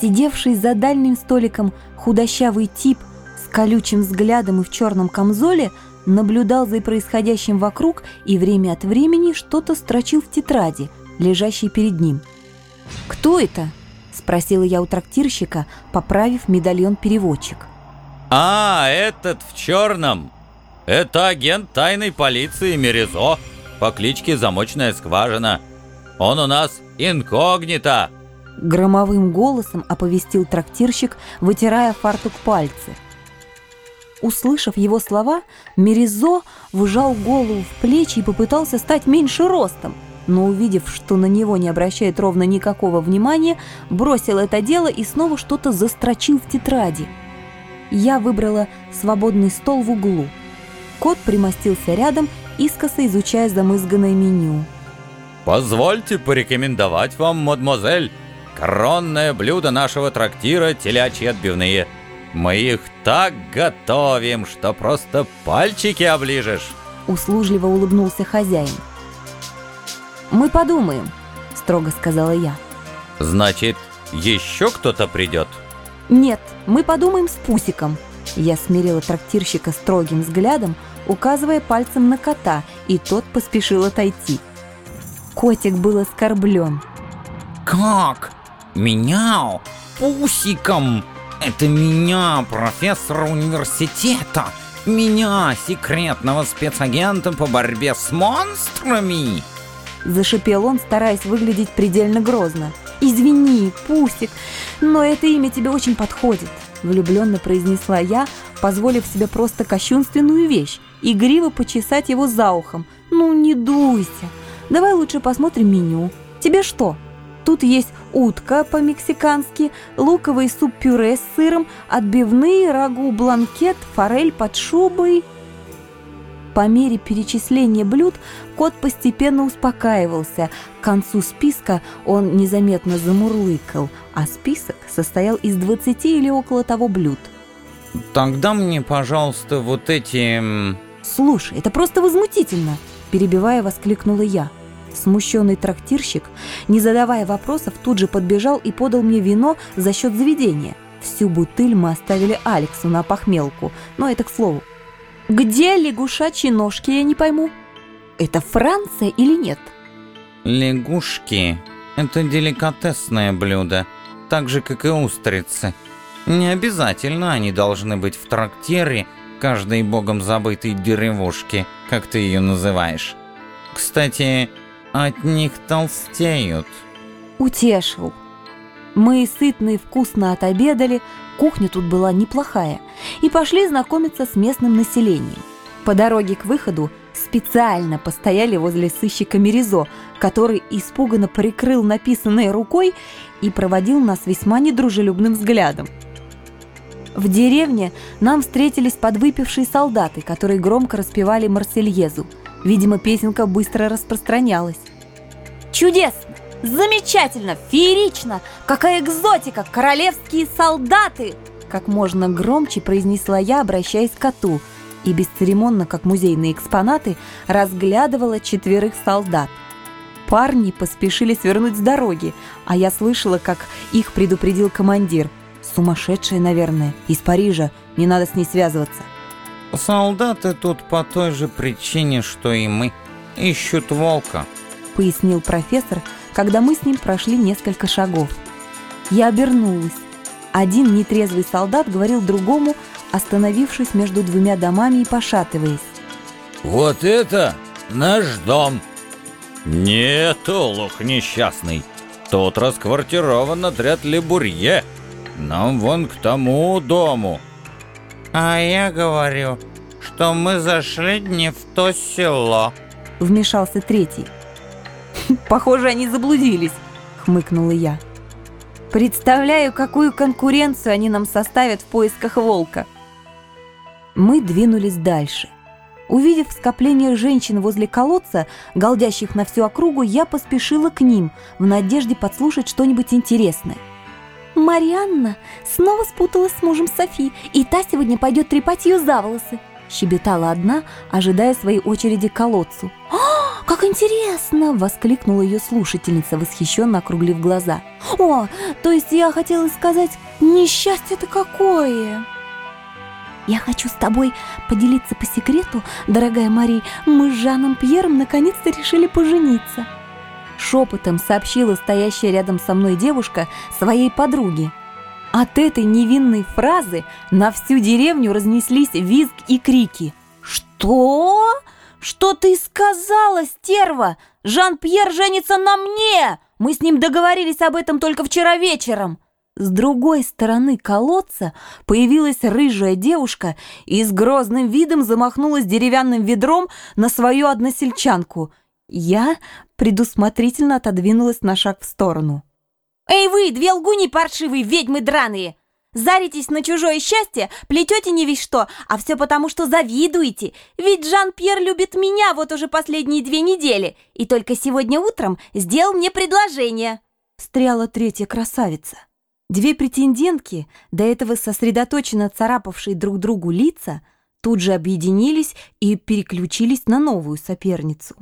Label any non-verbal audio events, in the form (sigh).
Сидевший за дальним столиком худощавый тип с колючим взглядом и в черном камзоле наблюдал за происходящим вокруг и время от времени что-то строчил в тетради, лежащей перед ним. «Кто это?» – спросила я у трактирщика, поправив медальон-переводчик. «А, этот в черном! Это агент тайной полиции Мерезо по кличке Замочная Скважина. Он у нас инкогнито!» Громовым голосом оповестил трактирщик, вытирая фартук пальцы. Услышав его слова, Меризо вжал голову в плечи и попытался стать меньше ростом, но увидев, что на него не обращает ровно никакого внимания, бросил это дело и снова что-то застрочил в тетради. Я выбрала свободный стол в углу. Кот примостился рядом, искоса изучая замызганное меню. «Позвольте порекомендовать вам, мадемуазель, Коронное блюдо нашего трактира – телячьи отбивные. Мы их так готовим, что просто пальчики оближешь. Услужливо улыбнулся хозяин. «Мы подумаем», – строго сказала я. «Значит, еще кто-то придет?» «Нет, мы подумаем с Пусиком». Я смирила трактирщика строгим взглядом, указывая пальцем на кота, и тот поспешил отойти. Котик был оскорблен. «Как? Меня? Пусиком? Это меня, профессора университета? Меня, секретного спецагента по борьбе с монстрами?» Зашипел он, стараясь выглядеть предельно грозно. «Извини, Пусик, но это имя тебе очень подходит», влюбленно произнесла я, позволив себе просто кощунственную вещь, игриво почесать его за ухом. «Ну, не дуйся. Давай лучше посмотрим меню. Тебе что?» Тут есть утка по-мексикански, луковый суп-пюре с сыром, отбивные, рагу-бланкет, форель под шубой. По мере перечисления блюд кот постепенно успокаивался. К концу списка он незаметно замурлыкал, а список состоял из 20 или около того блюд. «Тогда мне, пожалуйста, вот эти...» «Слушай, это просто возмутительно!» Перебивая, воскликнула я. Смущенный трактирщик, не задавая вопросов, тут же подбежал и подал мне вино за счет заведения. Всю бутыль мы оставили Алексу на похмелку, но это к слову. Где лягушачьи ножки, я не пойму. Это Франция или нет? Лягушки – это деликатесное блюдо, так же, как и устрицы. Не обязательно они должны быть в трактире каждой богом забытой деревушки, как ты ее называешь. Кстати, от них толстеют. Утешил. Мы сытно и вкусно отобедали, кухня тут была неплохая, и пошли знакомиться с местным населением. По дороге к выходу специально постояли возле сыщика Меризо, который испуганно прикрыл написанное рукой и проводил нас весьма недружелюбным взглядом. В деревне нам встретились подвыпившие солдаты, которые громко распевали Марсельезу – Видимо, песенка быстро распространялась. «Чудесно! Замечательно! Феерично! Какая экзотика! Королевские солдаты!» Как можно громче произнесла я, обращаясь к коту, и бесцеремонно, как музейные экспонаты, разглядывала четверых солдат. Парни поспешили свернуть с дороги, а я слышала, как их предупредил командир. Сумасшедшая, наверное, из Парижа, не надо с ней связываться. «Солдаты тут по той же причине, что и мы. Ищут волка», — пояснил профессор, когда мы с ним прошли несколько шагов. Я обернулась. Один нетрезвый солдат говорил другому, остановившись между двумя домами и пошатываясь. «Вот это наш дом!» «Нет, олух несчастный, тут расквартирован отряд Лебурье. Нам вон к тому дому». «А я говорю, что мы зашли не в то село», — вмешался третий. (laughs) «Похоже, они заблудились», — хмыкнула я. «Представляю, какую конкуренцию они нам составят в поисках волка». Мы двинулись дальше. Увидев скопление женщин возле колодца, голдящих на всю округу, я поспешила к ним в надежде подслушать что-нибудь интересное. Марианна снова спуталась с мужем Софи, и та сегодня пойдет трепать ее за волосы. Щебетала одна, ожидая своей очереди к колодцу. «А, «Как интересно!» — воскликнула ее слушательница, восхищенно округлив глаза. «О, то есть я хотела сказать, несчастье-то какое!» «Я хочу с тобой поделиться по секрету, дорогая Мари. Мы с Жаном Пьером наконец-то решили пожениться!» Шепотом сообщила стоящая рядом со мной девушка своей подруге. От этой невинной фразы на всю деревню разнеслись визг и крики. «Что?» «Что ты сказала, стерва? Жан-Пьер женится на мне! Мы с ним договорились об этом только вчера вечером!» С другой стороны колодца появилась рыжая девушка и с грозным видом замахнулась деревянным ведром на свою односельчанку. Я предусмотрительно отодвинулась на шаг в сторону. «Эй вы, две лгуни паршивые, ведьмы драные! Заритесь на чужое счастье, плетете не весь что, а все потому, что завидуете. Ведь Жан-Пьер любит меня вот уже последние две недели, и только сегодня утром сделал мне предложение». Встряла третья красавица. Две претендентки, до этого сосредоточенно царапавшие друг другу лица, тут же объединились и переключились на новую соперницу.